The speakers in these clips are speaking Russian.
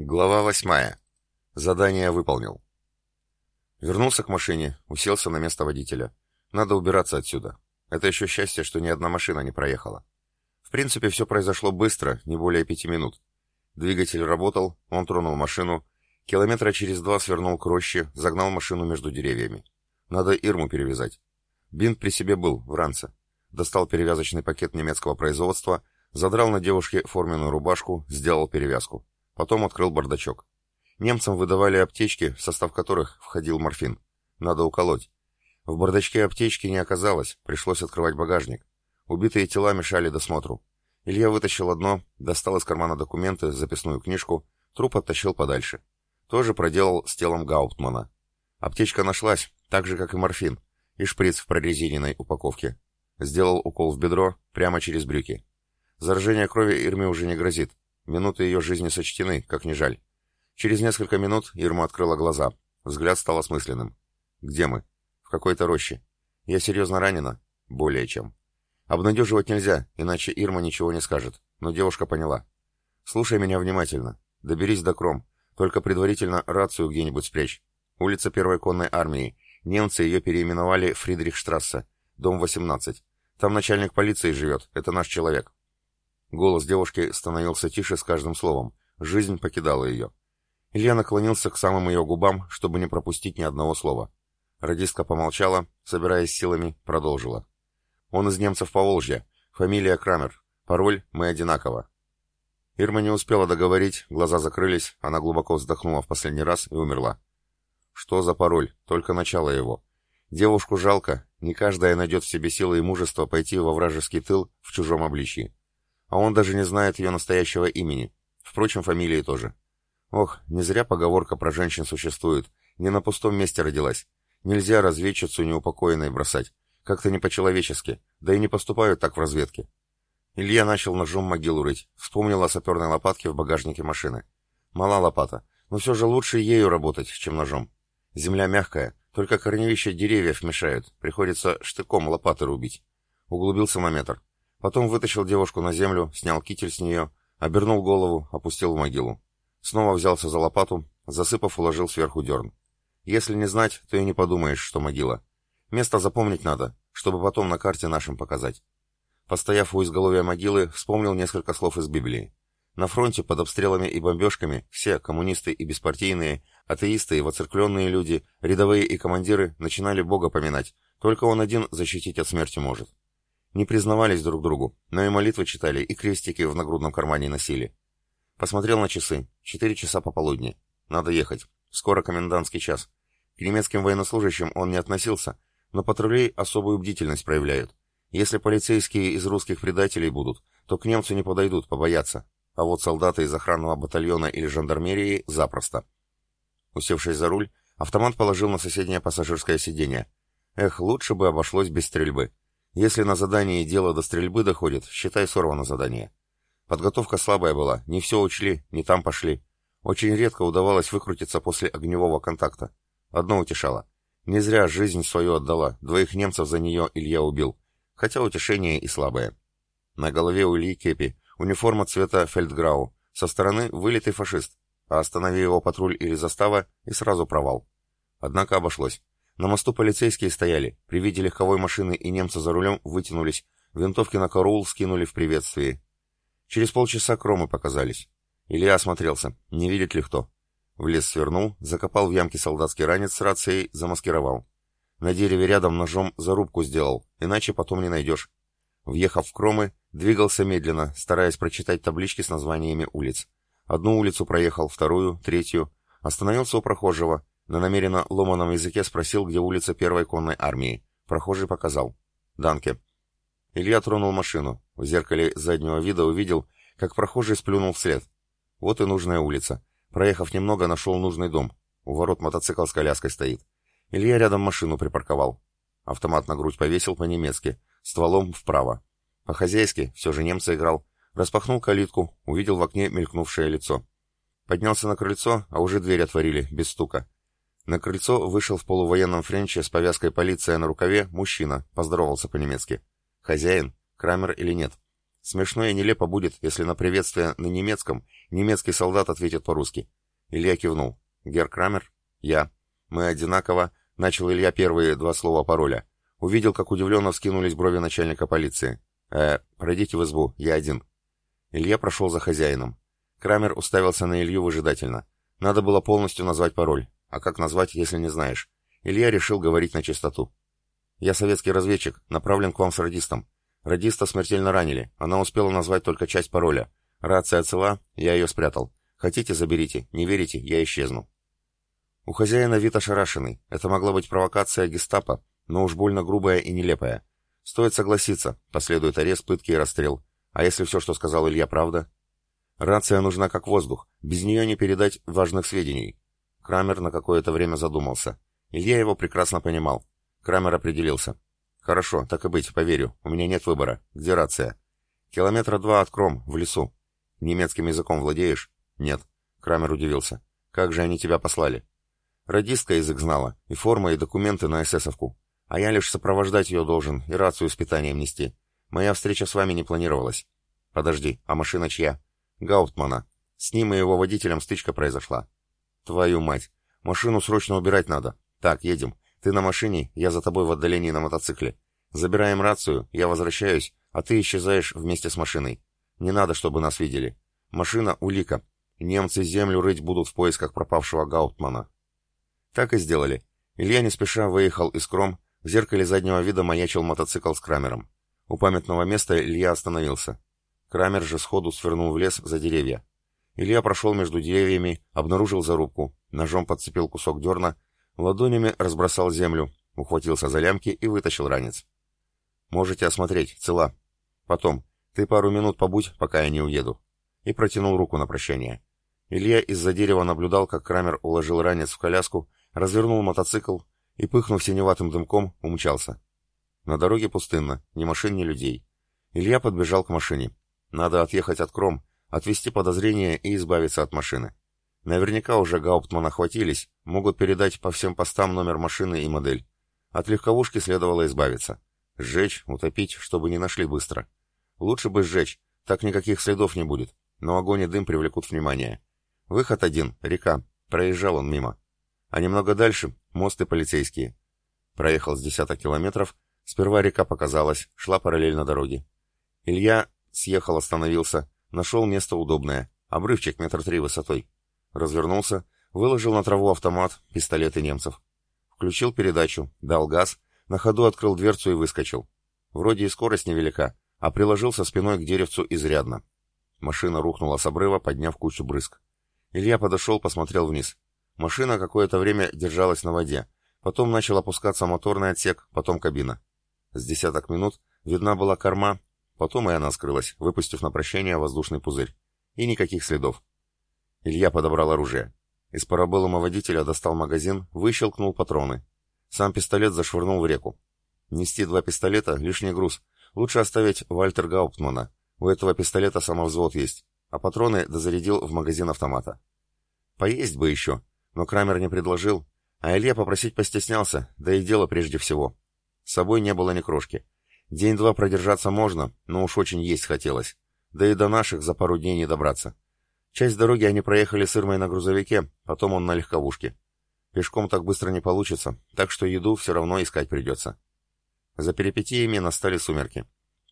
Глава восьмая. Задание выполнил. Вернулся к машине, уселся на место водителя. Надо убираться отсюда. Это еще счастье, что ни одна машина не проехала. В принципе, все произошло быстро, не более пяти минут. Двигатель работал, он тронул машину, километра через два свернул к роще, загнал машину между деревьями. Надо Ирму перевязать. Бинт при себе был, в ранце. Достал перевязочный пакет немецкого производства, задрал на девушке форменную рубашку, сделал перевязку. Потом открыл бардачок. Немцам выдавали аптечки, в состав которых входил морфин. Надо уколоть. В бардачке аптечки не оказалось, пришлось открывать багажник. Убитые тела мешали досмотру. Илья вытащил одно, достал из кармана документы, записную книжку, труп оттащил подальше. Тоже проделал с телом Гауптмана. Аптечка нашлась, так же, как и морфин, и шприц в прорезиненной упаковке. Сделал укол в бедро, прямо через брюки. Заражение крови Ирме уже не грозит, Минуты ее жизни сочтены, как ни жаль. Через несколько минут Ирма открыла глаза. Взгляд стал осмысленным. «Где мы?» «В какой-то роще. Я серьезно ранена?» «Более чем». Обнадеживать нельзя, иначе Ирма ничего не скажет. Но девушка поняла. «Слушай меня внимательно. Доберись до Кром. Только предварительно рацию где-нибудь спрячь. Улица Первой конной армии. Немцы ее переименовали Фридрихштрассе. Дом 18. Там начальник полиции живет. Это наш человек. Голос девушки становился тише с каждым словом. Жизнь покидала ее. Илья наклонился к самым ее губам, чтобы не пропустить ни одного слова. Радистка помолчала, собираясь силами, продолжила. «Он из немцев по Волжье. Фамилия Крамер. Пароль «Мы одинаково». Ирма не успела договорить, глаза закрылись, она глубоко вздохнула в последний раз и умерла. Что за пароль? Только начало его. Девушку жалко, не каждая найдет в себе силы и мужество пойти во вражеский тыл в чужом обличии а он даже не знает ее настоящего имени. Впрочем, фамилии тоже. Ох, не зря поговорка про женщин существует. Не на пустом месте родилась. Нельзя разведчицу неупокоенной бросать. Как-то не по-человечески. Да и не поступают так в разведке. Илья начал ножом могилу рыть. Вспомнил о саперной лопатке в багажнике машины. Мала лопата. Но все же лучше ею работать, чем ножом. Земля мягкая, только корневища деревьев мешают. Приходится штыком лопаты рубить. Углубился на метр. Потом вытащил девушку на землю, снял китель с нее, обернул голову, опустил в могилу. Снова взялся за лопату, засыпав, уложил сверху дерн. Если не знать, то и не подумаешь, что могила. Место запомнить надо, чтобы потом на карте нашим показать. Постояв у изголовья могилы, вспомнил несколько слов из Библии. На фронте под обстрелами и бомбежками все, коммунисты и беспартийные, атеисты и воцеркленные люди, рядовые и командиры, начинали Бога поминать. Только Он один защитить от смерти может. Не признавались друг другу, но и молитвы читали, и крестики в нагрудном кармане носили. Посмотрел на часы. Четыре часа пополудни. Надо ехать. Скоро комендантский час. К немецким военнослужащим он не относился, но патрулей особую бдительность проявляют. Если полицейские из русских предателей будут, то к немцу не подойдут, побоятся. А вот солдаты из охранного батальона или жандармерии запросто. Усевшись за руль, автомат положил на соседнее пассажирское сиденье. Эх, лучше бы обошлось без стрельбы. Если на задании дело до стрельбы доходит, считай сорвано задание. Подготовка слабая была, не все учли, не там пошли. Очень редко удавалось выкрутиться после огневого контакта. Одно утешало. Не зря жизнь свою отдала, двоих немцев за нее Илья убил. Хотя утешение и слабое. На голове у Ильи кепи, униформа цвета фельдграу, со стороны вылитый фашист, а останови его патруль или застава, и сразу провал. Однако обошлось. На мосту полицейские стояли, при виде легковой машины и немца за рулем вытянулись, винтовки на караул скинули в приветствии. Через полчаса кромы показались. Илья осмотрелся, не видит ли кто. В лес свернул, закопал в ямке солдатский ранец с рацией, замаскировал. На дереве рядом ножом зарубку сделал, иначе потом не найдешь. Въехав в кромы, двигался медленно, стараясь прочитать таблички с названиями улиц. Одну улицу проехал, вторую, третью. Остановился у прохожего, на намеренно ломаном языке спросил, где улица первой конной армии. Прохожий показал. «Данке». Илья тронул машину. В зеркале заднего вида увидел, как прохожий сплюнул вслед. Вот и нужная улица. Проехав немного, нашел нужный дом. У ворот мотоцикл с коляской стоит. Илья рядом машину припарковал. Автомат на грудь повесил по-немецки, стволом вправо. По-хозяйски, все же немца играл. Распахнул калитку, увидел в окне мелькнувшее лицо. Поднялся на крыльцо, а уже дверь отворили, без стука. На крыльцо вышел в полувоенном френче с повязкой полиция на рукаве мужчина, поздоровался по-немецки. «Хозяин? Крамер или нет?» Смешно и нелепо будет, если на приветствие на немецком немецкий солдат ответит по-русски. Илья кивнул. «Гер Крамер?» «Я». «Мы одинаково...» Начал Илья первые два слова пароля. Увидел, как удивленно вскинулись брови начальника полиции. «Э, пройдите в избу, я один». Илья прошел за хозяином. Крамер уставился на Илью выжидательно. Надо было полностью назвать пароль. А как назвать, если не знаешь? Илья решил говорить на чистоту. «Я советский разведчик, направлен к вам с радистом. Радиста смертельно ранили. Она успела назвать только часть пароля. Рация цела, я ее спрятал. Хотите, заберите. Не верите, я исчезну». У хозяина вид ошарашенный. Это могла быть провокация гестапо, но уж больно грубая и нелепая. Стоит согласиться, последует арест, пытки и расстрел. А если все, что сказал Илья, правда? Рация нужна как воздух, без нее не передать важных сведений. Крамер на какое-то время задумался. Илья его прекрасно понимал. Крамер определился. «Хорошо, так и быть, поверю. У меня нет выбора. Где рация?» «Километра два от Кром, в лесу. Немецким языком владеешь?» «Нет». Крамер удивился. «Как же они тебя послали?» Радистка язык знала, и форма, и документы на эсэсовку. А я лишь сопровождать ее должен и рацию с питанием нести. Моя встреча с вами не планировалась. Подожди, а машина чья? Гауптмана. С ним и его водителем стычка произошла. Твою мать. Машину срочно убирать надо. Так, едем. Ты на машине, я за тобой в отдалении на мотоцикле. Забираем рацию, я возвращаюсь, а ты исчезаешь вместе с машиной. Не надо, чтобы нас видели. Машина — улика. Немцы землю рыть будут в поисках пропавшего Гауптмана. Так и сделали. Илья не спеша выехал из Кром, в зеркале заднего вида маячил мотоцикл с Крамером. У памятного места Илья остановился. Крамер же сходу свернул в лес за деревья. Илья прошел между деревьями, обнаружил зарубку, ножом подцепил кусок дерна, ладонями разбросал землю, ухватился за лямки и вытащил ранец. «Можете осмотреть, цела. Потом. Ты пару минут побудь, пока я не уеду». И протянул руку на прощание. Илья из-за дерева наблюдал, как Крамер уложил ранец в коляску развернул мотоцикл и, пыхнув синеватым дымком, умчался. На дороге пустынно, ни машин, ни людей. Илья подбежал к машине. Надо отъехать от Кром, отвести подозрения и избавиться от машины. Наверняка уже Гауптмана хватились, могут передать по всем постам номер машины и модель. От легковушки следовало избавиться. Сжечь, утопить, чтобы не нашли быстро. Лучше бы сжечь, так никаких следов не будет, но огонь и дым привлекут внимание. Выход один — река. Проезжал он мимо. А немного дальше — мост и полицейские. Проехал с десяток километров, сперва река показалась, шла параллельно дороге. Илья съехал, остановился, нашел место удобное, обрывчик метр три высотой. Развернулся, выложил на траву автомат, пистолеты немцев. Включил передачу, дал газ, на ходу открыл дверцу и выскочил. Вроде и скорость невелика, а приложился спиной к деревцу изрядно. Машина рухнула с обрыва, подняв кучу брызг. Илья подошел, посмотрел вниз. Машина какое-то время держалась на воде. Потом начал опускаться моторный отсек, потом кабина. С десяток минут видна была корма, потом и она скрылась, выпустив на прощание воздушный пузырь. И никаких следов. Илья подобрал оружие. Из парабеллума водителя достал магазин, выщелкнул патроны. Сам пистолет зашвырнул в реку. Нести два пистолета — лишний груз. Лучше оставить Вальтер Гауптмана. У этого пистолета самовзвод есть. А патроны дозарядил в магазин автомата. Поесть бы еще, но Крамер не предложил, а Илья попросить постеснялся, да и дело прежде всего. С собой не было ни крошки. День-два продержаться можно, но уж очень есть хотелось. Да и до наших за пару дней не добраться. Часть дороги они проехали с Ирмой на грузовике, потом он на легковушке. Пешком так быстро не получится, так что еду все равно искать придется. За перипетиями настали сумерки.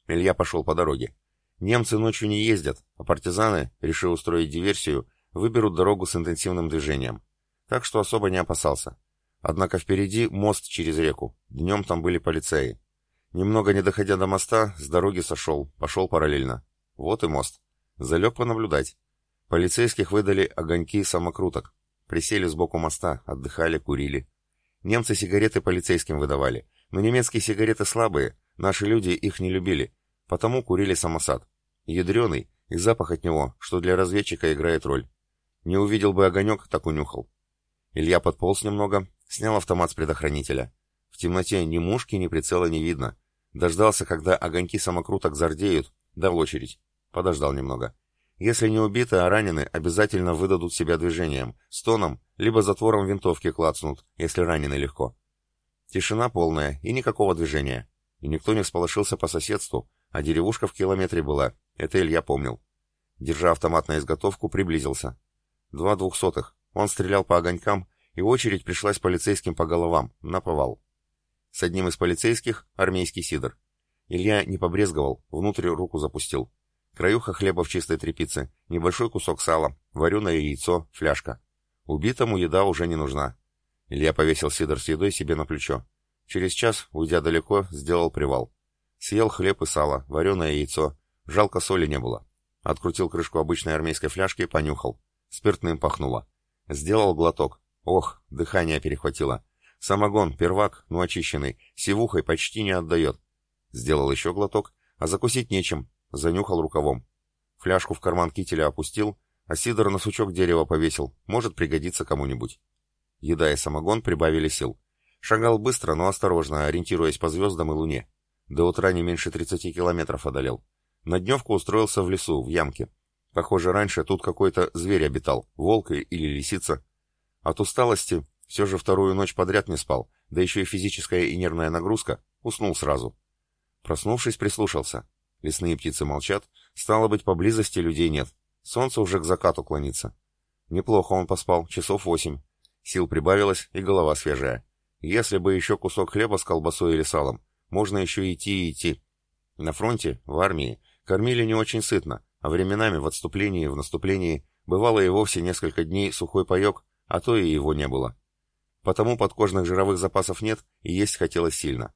Илья пошел по дороге. Немцы ночью не ездят, а партизаны, решив устроить диверсию, выберут дорогу с интенсивным движением так что особо не опасался. Однако впереди мост через реку, днем там были полицеи. Немного не доходя до моста, с дороги сошел, пошел параллельно. Вот и мост. Залег понаблюдать. Полицейских выдали огоньки самокруток. Присели сбоку моста, отдыхали, курили. Немцы сигареты полицейским выдавали, но немецкие сигареты слабые, наши люди их не любили, потому курили самосад. Ядреный, и запах от него, что для разведчика играет роль. Не увидел бы огонек, так унюхал. Илья подполз немного, снял автомат с предохранителя. В темноте ни мушки, ни прицела не видно. Дождался, когда огоньки самокруток зардеют, дал очередь. Подождал немного. Если не убиты, а ранены, обязательно выдадут себя движением, стоном, либо затвором винтовки клацнут, если ранены легко. Тишина полная и никакого движения. И никто не сполошился по соседству, а деревушка в километре была, это Илья помнил. Держа автомат на изготовку, приблизился. Два двухсотых. Он стрелял по огонькам, и очередь пришлась полицейским по головам, на повал. С одним из полицейских — армейский сидор. Илья не побрезговал, внутрь руку запустил. Краюха хлеба в чистой тряпице, небольшой кусок сала, вареное яйцо, фляжка. Убитому еда уже не нужна. Илья повесил сидор с едой себе на плечо. Через час, уйдя далеко, сделал привал. Съел хлеб и сало, вареное яйцо. Жалко соли не было. Открутил крышку обычной армейской фляжки, понюхал. Спиртным пахнуло. Сделал глоток. Ох, дыхание перехватило. Самогон, первак, ну очищенный, сивухой почти не отдает. Сделал еще глоток, а закусить нечем. Занюхал рукавом. Фляжку в карман кителя опустил, а сидор на сучок дерева повесил. Может пригодиться кому-нибудь. Еда и самогон прибавили сил. Шагал быстро, но осторожно, ориентируясь по звездам и луне. До утра не меньше 30 километров одолел. На дневку устроился в лесу, в ямке. Похоже, раньше тут какой-то зверь обитал, волк или лисица. От усталости все же вторую ночь подряд не спал, да еще и физическая и нервная нагрузка, уснул сразу. Проснувшись, прислушался. Лесные птицы молчат, стало быть, поблизости людей нет. Солнце уже к закату клонится. Неплохо он поспал, часов восемь. Сил прибавилось, и голова свежая. Если бы еще кусок хлеба с колбасой или салом, можно еще идти и идти. На фронте, в армии, кормили не очень сытно, а временами в отступлении в наступлении бывало и вовсе несколько дней сухой паек, а то и его не было. Потому подкожных жировых запасов нет, и есть хотелось сильно.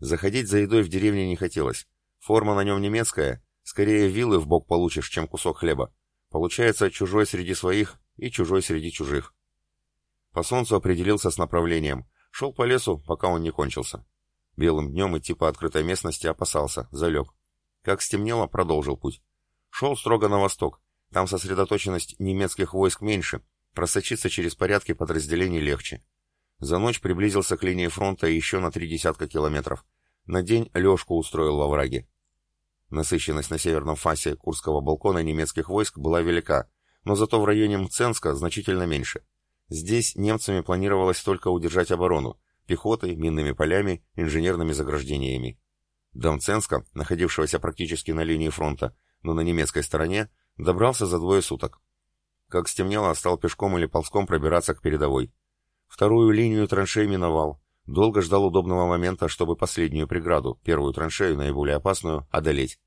Заходить за едой в деревне не хотелось. Форма на нем немецкая, скорее вилы в бок получишь, чем кусок хлеба. Получается чужой среди своих и чужой среди чужих. По солнцу определился с направлением. Шел по лесу, пока он не кончился. Белым днем идти по открытой местности опасался, залег. Как стемнело, продолжил путь. Шел строго на восток. Там сосредоточенность немецких войск меньше, просочиться через порядки подразделений легче. За ночь приблизился к линии фронта еще на три десятка километров. На день лёжку устроил во враге. Насыщенность на северном фасе Курского балкона немецких войск была велика, но зато в районе Мценска значительно меньше. Здесь немцами планировалось только удержать оборону, пехотой, минными полями, инженерными заграждениями. До Мценска, находившегося практически на линии фронта, но на немецкой стороне, добрался за двое суток. Как стемнело, стал пешком или ползком пробираться к передовой. Вторую линию траншей миновал. Долго ждал удобного момента, чтобы последнюю преграду, первую траншею, наиболее опасную, одолеть.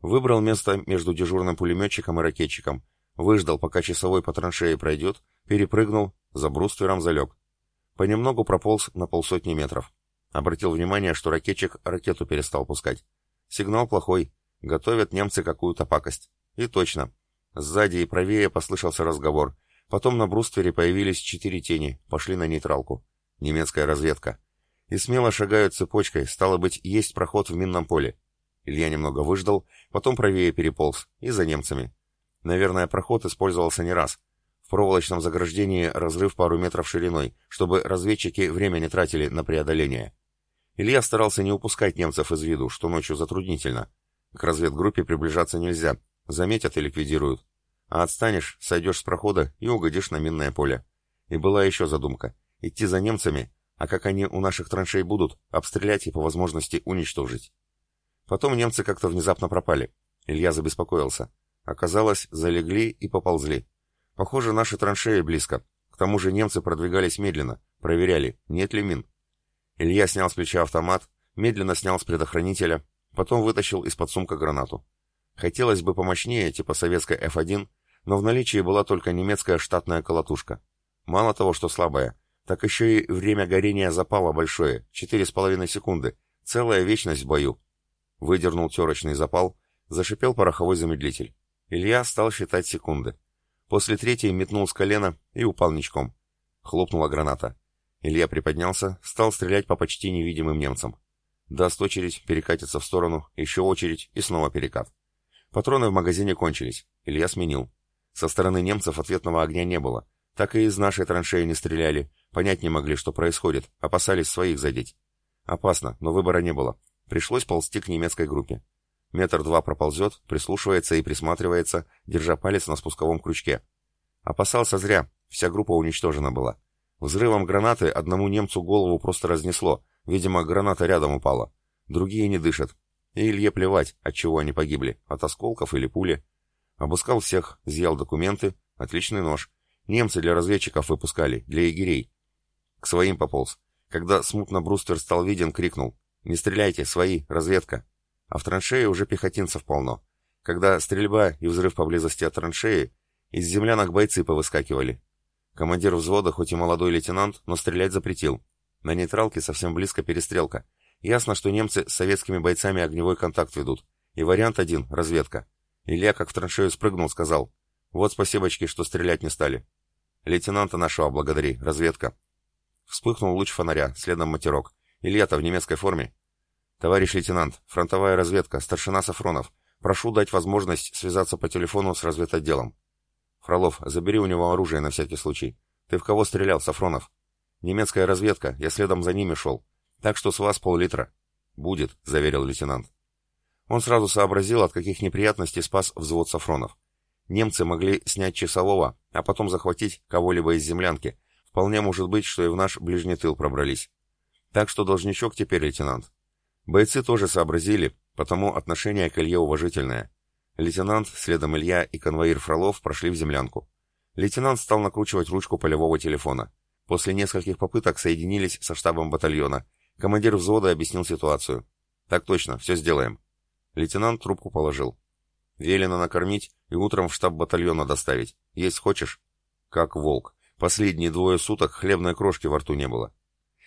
Выбрал место между дежурным пулеметчиком и ракетчиком. Выждал, пока часовой по траншее пройдет, перепрыгнул, за бруствером залег. Понемногу прополз на полсотни метров. Обратил внимание, что ракетчик ракету перестал пускать. Сигнал плохой. Готовят немцы какую-то пакость. И точно. Сзади и правее послышался разговор. Потом на бруствере появились четыре тени, пошли на нейтралку. Немецкая разведка. И смело шагают цепочкой, стало быть, есть проход в минном поле. Илья немного выждал, потом правее переполз, и за немцами. Наверное, проход использовался не раз. В проволочном заграждении разрыв пару метров шириной, чтобы разведчики время не тратили на преодоление. Илья старался не упускать немцев из виду, что ночью затруднительно. К разведгруппе приближаться нельзя, заметят и ликвидируют. А отстанешь, сойдешь с прохода и угодишь на минное поле. И была еще задумка — идти за немцами, а как они у наших траншей будут, обстрелять и по возможности уничтожить. Потом немцы как-то внезапно пропали. Илья забеспокоился. Оказалось, залегли и поползли. Похоже, наши траншеи близко. К тому же немцы продвигались медленно, проверяли, нет ли мин. Илья снял с плеча автомат, медленно снял с предохранителя, потом вытащил из-под сумка гранату. Хотелось бы помощнее, типа советской F1, но в наличии была только немецкая штатная колотушка. Мало того, что слабая, так еще и время горения запала большое, 4,5 секунды, целая вечность в бою. Выдернул терочный запал, зашипел пороховой замедлитель. Илья стал считать секунды. После третьей метнул с колена и упал ничком. Хлопнула граната. Илья приподнялся, стал стрелять по почти невидимым немцам. Даст очередь, перекатится в сторону, еще очередь и снова перекат. Патроны в магазине кончились. Илья сменил. Со стороны немцев ответного огня не было. Так и из нашей траншеи не стреляли. Понять не могли, что происходит. Опасались своих задеть. Опасно, но выбора не было. Пришлось ползти к немецкой группе. Метр два проползет, прислушивается и присматривается, держа палец на спусковом крючке. Опасался зря, вся группа уничтожена была. Взрывом гранаты одному немцу голову просто разнесло, видимо, граната рядом упала. Другие не дышат. И Илье плевать, от чего они погибли, от осколков или пули. Обыскал всех, изъял документы, отличный нож. Немцы для разведчиков выпускали, для егерей. К своим пополз. Когда смутно Брустер стал виден, крикнул. «Не стреляйте, свои, разведка!» А в траншее уже пехотинцев полно. Когда стрельба и взрыв поблизости от траншеи, из землянок бойцы повыскакивали. Командир взвода, хоть и молодой лейтенант, но стрелять запретил. На нейтралке совсем близко перестрелка. Ясно, что немцы с советскими бойцами огневой контакт ведут. И вариант один — разведка. Илья, как в траншею спрыгнул, сказал. «Вот спасибочки, что стрелять не стали». «Лейтенанта нашего благодари. Разведка». Вспыхнул луч фонаря, следом матерок. Илья-то в немецкой форме. «Товарищ лейтенант, фронтовая разведка, старшина Сафронов. Прошу дать возможность связаться по телефону с разведотделом». «Фролов, забери у него оружие на всякий случай. Ты в кого стрелял, Сафронов?» «Немецкая разведка, я следом за ними шел. Так что с вас пол-литра». «Будет», — заверил лейтенант. Он сразу сообразил, от каких неприятностей спас взвод Сафронов. Немцы могли снять часового, а потом захватить кого-либо из землянки. Вполне может быть, что и в наш ближний тыл пробрались. Так что должничок теперь лейтенант. Бойцы тоже сообразили, потому отношение к Илье уважительное. Лейтенант, следом Илья и конвоир Фролов прошли в землянку. Лейтенант стал накручивать ручку полевого телефона. После нескольких попыток соединились со штабом батальона. Командир взвода объяснил ситуацию. «Так точно, все сделаем». Лейтенант трубку положил. «Велено накормить и утром в штаб батальона доставить. Есть хочешь?» «Как волк. Последние двое суток хлебной крошки во рту не было».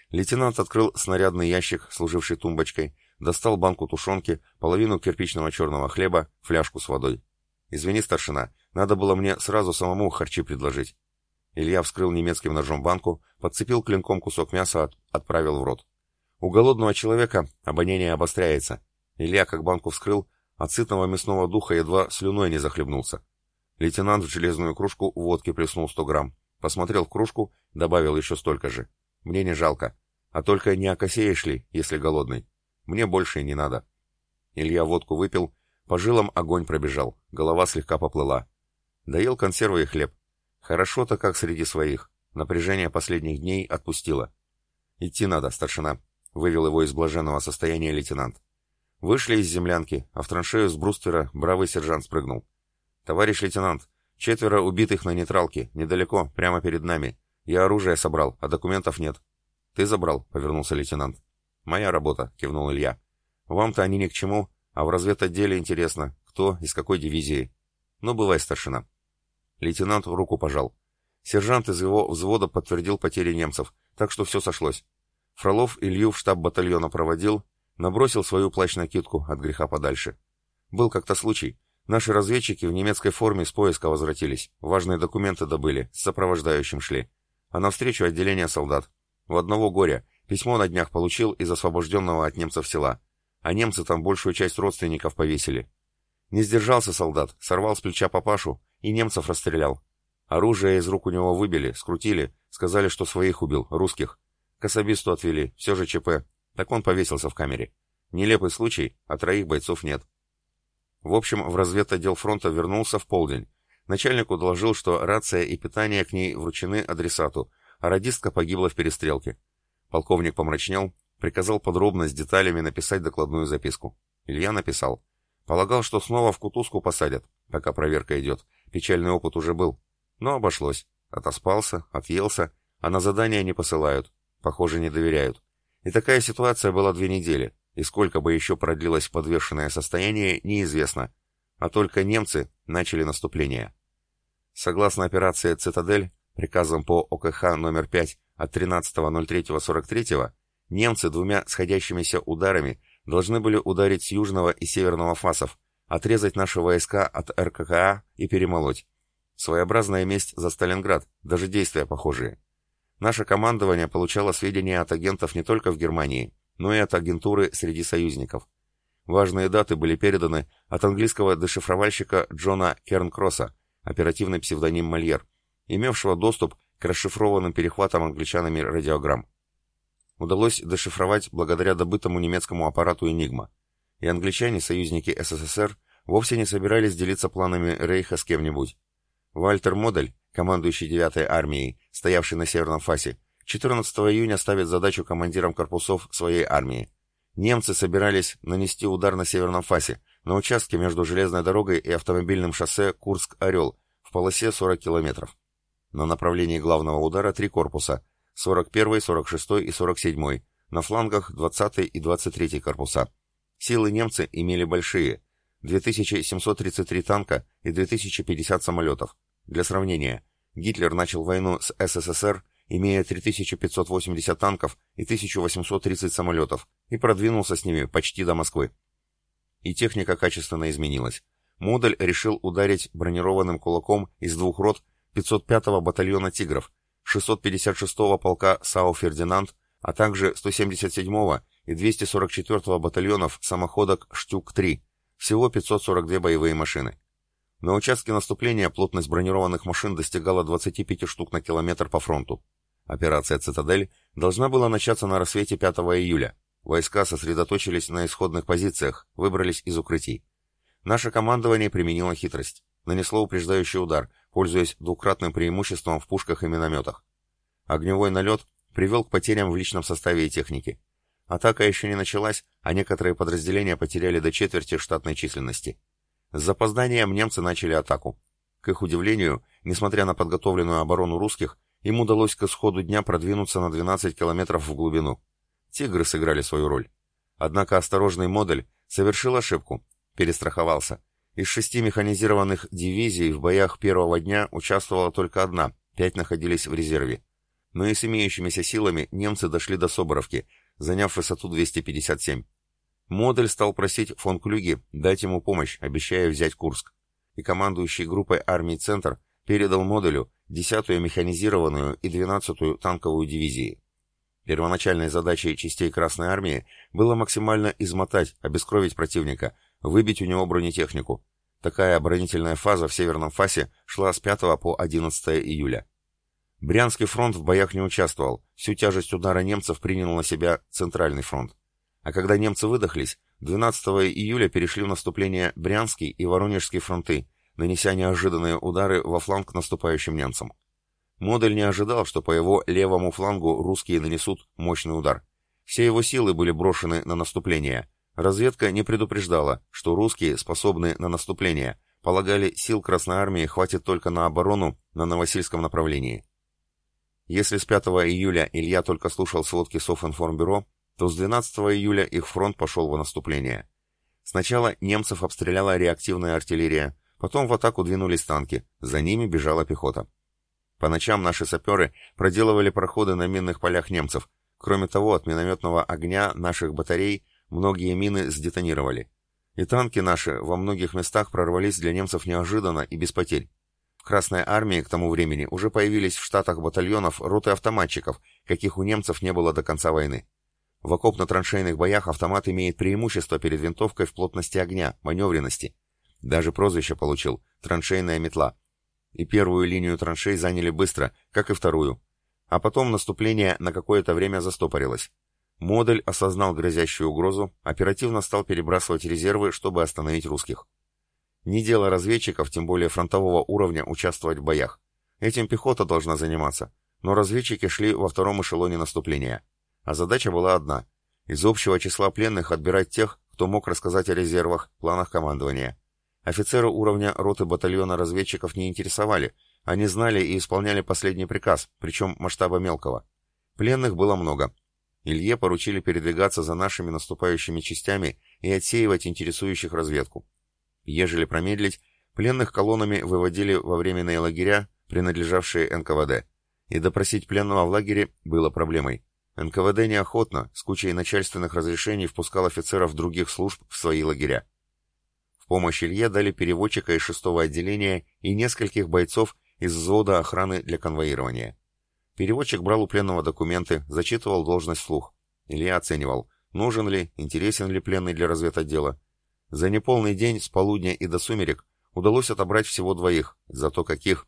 Лейтенант открыл снарядный ящик, служивший тумбочкой, достал банку тушенки, половину кирпичного черного хлеба, фляжку с водой. «Извини, старшина, надо было мне сразу самому харчи предложить». Илья вскрыл немецким ножом банку, подцепил клинком кусок мяса, отправил в рот. У голодного человека обоняние обостряется. Илья, как банку вскрыл, от сытного мясного духа едва слюной не захлебнулся. Лейтенант в железную кружку водки плеснул сто грамм. Посмотрел в кружку, добавил еще столько же. Мне не жалко. А только не окосеешь ли, если голодный? Мне больше и не надо. Илья водку выпил, по жилам огонь пробежал, голова слегка поплыла. Доел консервы и хлеб. Хорошо-то как среди своих. Напряжение последних дней отпустило. «Идти надо, старшина», — вывел его из блаженного состояния лейтенант. Вышли из землянки, а в траншею с бруствера бравый сержант спрыгнул. «Товарищ лейтенант, четверо убитых на нейтралке, недалеко, прямо перед нами. Я оружие собрал, а документов нет». «Ты забрал?» — повернулся лейтенант. «Моя работа», — кивнул Илья. «Вам-то они ни к чему, а в разведотделе интересно, кто, из какой дивизии. Ну, бывай, старшина». Лейтенант руку пожал. Сержант из его взвода подтвердил потери немцев, так что все сошлось. Фролов Илью в штаб батальона проводил, набросил свою плащ-накидку от греха подальше. Был как-то случай. Наши разведчики в немецкой форме с поиска возвратились, важные документы добыли, с сопровождающим шли. А навстречу отделение солдат. У одного горя. Письмо на днях получил из освобожденного от немцев села. А немцы там большую часть родственников повесили. Не сдержался солдат, сорвал с плеча папашу и немцев расстрелял. Оружие из рук у него выбили, скрутили, сказали, что своих убил, русских. К особисту отвели, все же ЧП. Так он повесился в камере. Нелепый случай, а троих бойцов нет. В общем, в разведотдел фронта вернулся в полдень. Начальнику доложил, что рация и питание к ней вручены адресату, а радистка погибла в перестрелке. Полковник помрачнел, приказал подробно с деталями написать докладную записку. Илья написал. Полагал, что снова в кутузку посадят, пока проверка идет. Печальный опыт уже был. Но обошлось. Отоспался, отъелся, а на задание не посылают. Похоже, не доверяют. И такая ситуация была две недели, и сколько бы еще продлилось подвешенное состояние, неизвестно. А только немцы начали наступление. Согласно операции «Цитадель», приказом по ОКХ номер 5 от 13.03.43, немцы двумя сходящимися ударами должны были ударить с южного и северного фасов, отрезать наши войска от РККА и перемолоть. Своеобразная месть за Сталинград, даже действия похожие. Наше командование получало сведения от агентов не только в Германии, но и от агентуры среди союзников. Важные даты были переданы от английского дешифровальщика Джона Кернкросса, оперативный псевдоним Мольер, имевшего доступ к расшифрованным перехватам англичанами радиограмм. Удалось дешифровать благодаря добытому немецкому аппарату «Энигма». И англичане, союзники СССР, вовсе не собирались делиться планами Рейха с кем-нибудь. Вальтер Модель, командующий 9-й армией, стоявший на северном фасе, 14 июня ставит задачу командирам корпусов своей армии. Немцы собирались нанести удар на северном фасе, на участке между железной дорогой и автомобильным шоссе Курск-Орел в полосе 40 километров. На направлении главного удара три корпуса – 41, 46 и 47, на флангах 20 и 23 корпуса. Силы немцы имели большие – 2733 танка и 2050 самолетов. Для сравнения, Гитлер начал войну с СССР имея 3580 танков и 1830 самолетов, и продвинулся с ними почти до Москвы. И техника качественно изменилась. Модуль решил ударить бронированным кулаком из двух рот 505-го батальона «Тигров», 656-го полка САУ «Фердинанд», а также 177-го и 244-го батальонов самоходок «Штюк-3», всего 542 боевые машины. На участке наступления плотность бронированных машин достигала 25 штук на километр по фронту. Операция «Цитадель» должна была начаться на рассвете 5 июля. Войска сосредоточились на исходных позициях, выбрались из укрытий. Наше командование применило хитрость. Нанесло упреждающий удар, пользуясь двукратным преимуществом в пушках и минометах. Огневой налет привел к потерям в личном составе и технике. Атака еще не началась, а некоторые подразделения потеряли до четверти штатной численности. С запозданием немцы начали атаку. К их удивлению, несмотря на подготовленную оборону русских, им удалось к исходу дня продвинуться на 12 километров в глубину. Тигры сыграли свою роль. Однако осторожный модуль совершил ошибку, перестраховался. Из шести механизированных дивизий в боях первого дня участвовала только одна, пять находились в резерве. Но и с имеющимися силами немцы дошли до Соборовки, заняв высоту 257. Модуль стал просить фон Клюги дать ему помощь, обещая взять Курск. И командующий группой армий «Центр» передал модулю 10-ю механизированную и 12-ю танковую дивизии. Первоначальной задачей частей Красной Армии было максимально измотать, обескровить противника, выбить у него бронетехнику. Такая оборонительная фаза в Северном фасе шла с 5 по 11 июля. Брянский фронт в боях не участвовал, всю тяжесть удара немцев принял на себя Центральный фронт. А когда немцы выдохлись, 12 июля перешли в наступление Брянский и Воронежский фронты, нанеся неожиданные удары во фланг наступающим немцам. Модуль не ожидал, что по его левому флангу русские нанесут мощный удар. Все его силы были брошены на наступление. Разведка не предупреждала, что русские способны на наступление, полагали, сил Красной Армии хватит только на оборону на Новосильском направлении. Если с 5 июля Илья только слушал сводки Софинформбюро, то с 12 июля их фронт пошел в наступление. Сначала немцев обстреляла реактивная артиллерия, Потом в атаку двинулись танки, за ними бежала пехота. По ночам наши саперы проделывали проходы на минных полях немцев. Кроме того, от минометного огня наших батарей многие мины сдетонировали. И танки наши во многих местах прорвались для немцев неожиданно и без потерь. В Красной армии к тому времени уже появились в штатах батальонов роты автоматчиков, каких у немцев не было до конца войны. В окопно-траншейных боях автомат имеет преимущество перед винтовкой в плотности огня, маневренности. Даже прозвище получил «траншейная метла». И первую линию траншей заняли быстро, как и вторую. А потом наступление на какое-то время застопорилось. Модуль осознал грозящую угрозу, оперативно стал перебрасывать резервы, чтобы остановить русских. Не дело разведчиков, тем более фронтового уровня, участвовать в боях. Этим пехота должна заниматься. Но разведчики шли во втором эшелоне наступления. А задача была одна – из общего числа пленных отбирать тех, кто мог рассказать о резервах, планах командования. Офицеры уровня роты батальона разведчиков не интересовали, они знали и исполняли последний приказ, причем масштаба мелкого. Пленных было много. Илье поручили передвигаться за нашими наступающими частями и отсеивать интересующих разведку. Ежели промедлить, пленных колоннами выводили во временные лагеря, принадлежавшие НКВД. И допросить пленного в лагере было проблемой. НКВД неохотно, с кучей начальственных разрешений впускал офицеров других служб в свои лагеря. В помощь Илье дали переводчика из шестого отделения и нескольких бойцов из взвода охраны для конвоирования. Переводчик брал у пленного документы, зачитывал должность вслух. Илья оценивал, нужен ли, интересен ли пленный для разведотдела. За неполный день с полудня и до сумерек удалось отобрать всего двоих, зато каких.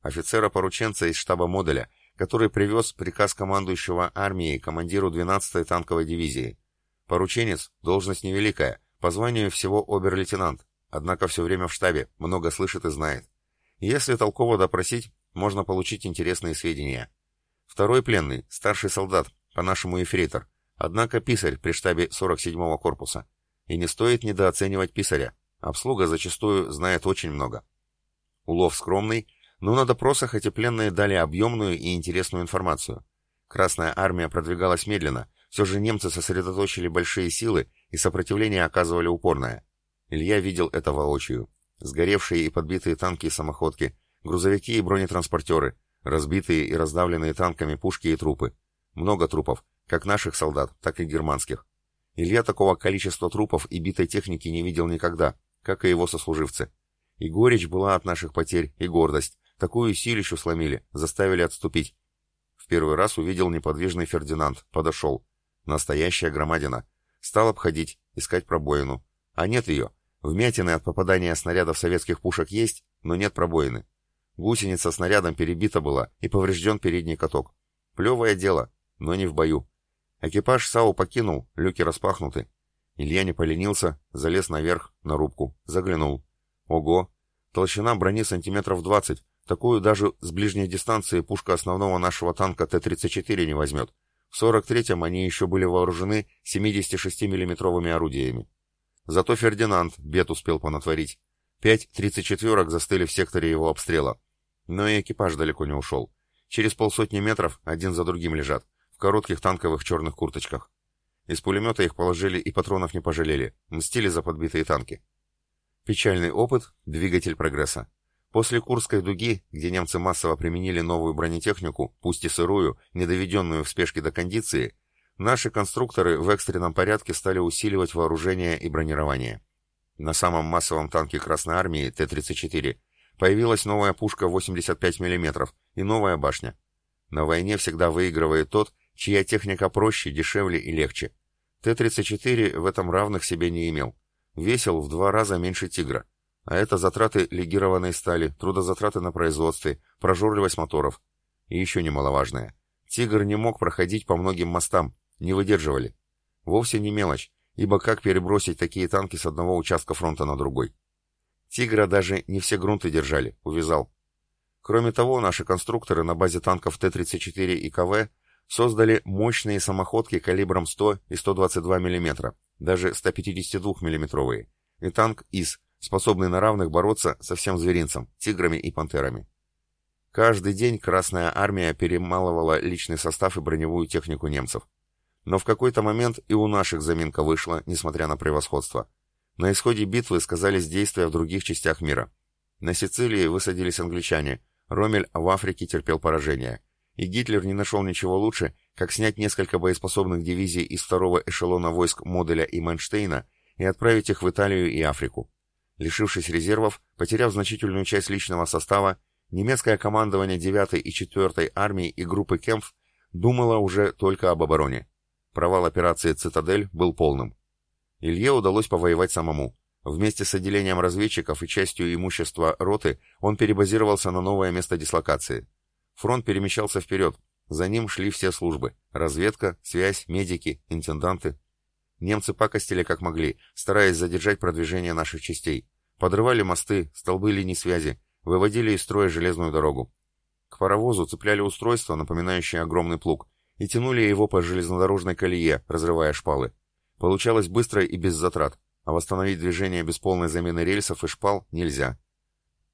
Офицера-порученца из штаба модуля, который привез приказ командующего армией командиру 12-й танковой дивизии. Порученец – должность невеликая, по званию всего обер-лейтенант, однако все время в штабе, много слышит и знает. Если толково допросить, можно получить интересные сведения. Второй пленный, старший солдат, по-нашему ефрейтор, Однако писарь при штабе 47-го корпуса. И не стоит недооценивать писаря. Обслуга зачастую знает очень много. Улов скромный, но на допросах эти пленные дали объемную и интересную информацию. Красная армия продвигалась медленно, все же немцы сосредоточили большие силы и сопротивление оказывали упорное. Илья видел это воочию. Сгоревшие и подбитые танки и самоходки, грузовики и бронетранспортеры, разбитые и раздавленные танками пушки и трупы. Много трупов, как наших солдат, так и германских. Илья такого количества трупов и битой техники не видел никогда, как и его сослуживцы. И горечь была от наших потерь, и гордость. Такую силищу сломили, заставили отступить. В первый раз увидел неподвижный Фердинанд, подошел. Настоящая громадина. Стал обходить, искать пробоину. А нет ее. Вмятины от попадания снарядов советских пушек есть, но нет пробоины. Гусеница снарядом перебита была и поврежден передний каток. Плевое дело, но не в бою. Экипаж САУ покинул, люки распахнуты. Илья не поленился, залез наверх, на рубку, заглянул. Ого! Толщина брони сантиметров 20. Такую даже с ближней дистанции пушка основного нашего танка Т-34 не возьмет. В 43-м они еще были вооружены 76 миллиметровыми орудиями. Зато Фердинанд бед успел понатворить. Пять 34-ок застыли в секторе его обстрела. Но и экипаж далеко не ушел. Через полсотни метров один за другим лежат, в коротких танковых черных курточках. Из пулемета их положили и патронов не пожалели, мстили за подбитые танки. Печальный опыт – двигатель прогресса. После Курской дуги, где немцы массово применили новую бронетехнику, пусть и сырую, недоведенную в спешке до кондиции, наши конструкторы в экстренном порядке стали усиливать вооружение и бронирование. На самом массовом танке Красной Армии Т-34 появилась новая пушка 85 мм и новая башня. На войне всегда выигрывает тот, чья техника проще, дешевле и легче. Т-34 в этом равных себе не имел. Весил в два раза меньше «Тигра». А это затраты легированной стали, трудозатраты на производстве, прожорливость моторов. И еще немаловажное. «Тигр» не мог проходить по многим мостам, не выдерживали. Вовсе не мелочь, ибо как перебросить такие танки с одного участка фронта на другой? «Тигра» даже не все грунты держали, увязал. Кроме того, наши конструкторы на базе танков Т-34 и КВ создали мощные самоходки калибром 100 и 122 мм, даже 152 миллиметровые, и танк ИС, способный на равных бороться со всем зверинцем, тиграми и пантерами. Каждый день Красная Армия перемалывала личный состав и броневую технику немцев. Но в какой-то момент и у наших заминка вышла, несмотря на превосходство. На исходе битвы сказались действия в других частях мира. На Сицилии высадились англичане, Ромель в Африке терпел поражение. И Гитлер не нашел ничего лучше, как снять несколько боеспособных дивизий из второго эшелона войск Моделя и Манштейна и отправить их в Италию и Африку. Лишившись резервов, потеряв значительную часть личного состава, немецкое командование 9-й и 4-й армии и группы Кемпф думало уже только об обороне. Провал операции «Цитадель» был полным. Илье удалось повоевать самому. Вместе с отделением разведчиков и частью имущества роты он перебазировался на новое место дислокации. Фронт перемещался вперед, за ним шли все службы – разведка, связь, медики, интенданты. Немцы пакостили как могли, стараясь задержать продвижение наших частей. Подрывали мосты, столбы линий связи, выводили из строя железную дорогу. К паровозу цепляли устройство, напоминающее огромный плуг, и тянули его по железнодорожной колее, разрывая шпалы. Получалось быстро и без затрат, а восстановить движение без полной замены рельсов и шпал нельзя.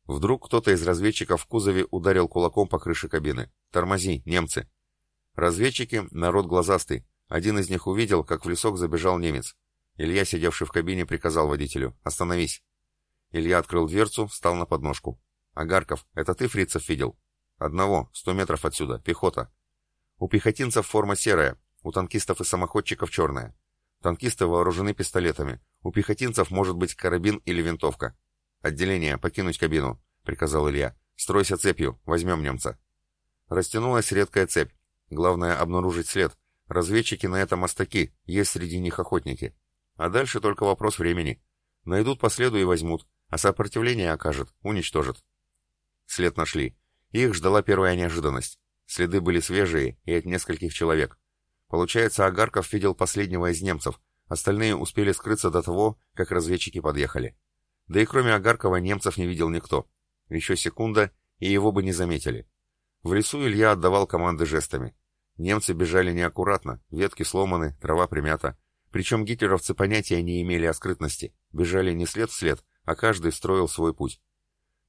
Вдруг кто-то из разведчиков в кузове ударил кулаком по крыше кабины. «Тормози, немцы!» Разведчики — народ глазастый, один из них увидел, как в лесок забежал немец. Илья, сидевший в кабине, приказал водителю «Остановись». Илья открыл дверцу, встал на подножку. «Агарков, это ты фрицев видел?» «Одного, сто метров отсюда, пехота». «У пехотинцев форма серая, у танкистов и самоходчиков черная. Танкисты вооружены пистолетами, у пехотинцев может быть карабин или винтовка». «Отделение, покинуть кабину», — приказал Илья. «Стройся цепью, возьмем немца». Растянулась редкая цепь. Главное — обнаружить след, Разведчики на этом мостаки, есть среди них охотники. А дальше только вопрос времени. Найдут по следу и возьмут, а сопротивление окажет, уничтожат. След нашли. Их ждала первая неожиданность. Следы были свежие и от нескольких человек. Получается, Агарков видел последнего из немцев, остальные успели скрыться до того, как разведчики подъехали. Да и кроме Агаркова немцев не видел никто. Еще секунда, и его бы не заметили. В лесу Илья отдавал команды жестами. Немцы бежали неаккуратно, ветки сломаны, трава примята. Причем гитлеровцы понятия не имели о скрытности. Бежали не след в след, а каждый строил свой путь.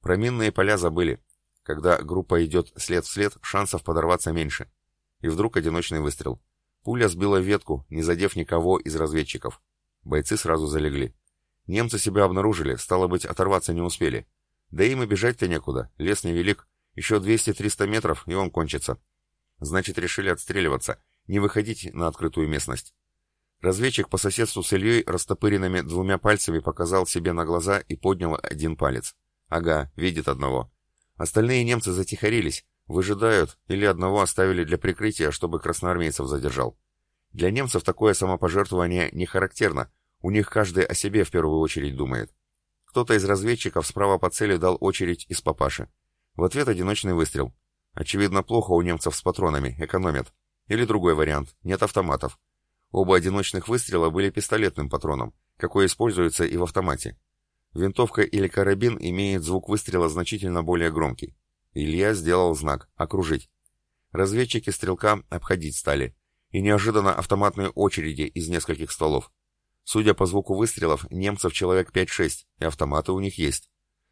Про минные поля забыли. Когда группа идет след в след, шансов подорваться меньше. И вдруг одиночный выстрел. Пуля сбила ветку, не задев никого из разведчиков. Бойцы сразу залегли. Немцы себя обнаружили, стало быть, оторваться не успели. Да им и бежать-то некуда, лес невелик. Еще 200-300 метров, и он кончится. Значит, решили отстреливаться, не выходить на открытую местность. Разведчик по соседству с Ильей растопыренными двумя пальцами показал себе на глаза и поднял один палец. Ага, видит одного. Остальные немцы затихарились, выжидают или одного оставили для прикрытия, чтобы красноармейцев задержал. Для немцев такое самопожертвование не характерно, у них каждый о себе в первую очередь думает. Кто-то из разведчиков справа по цели дал очередь из папаши. В ответ одиночный выстрел. Очевидно, плохо у немцев с патронами, экономят. Или другой вариант, нет автоматов. Оба одиночных выстрела были пистолетным патроном, какой используется и в автомате. Винтовка или карабин имеет звук выстрела значительно более громкий. Илья сделал знак «Окружить». Разведчики стрелка обходить стали. И неожиданно автоматные очереди из нескольких стволов. Судя по звуку выстрелов, немцев человек 5-6, и автоматы у них есть.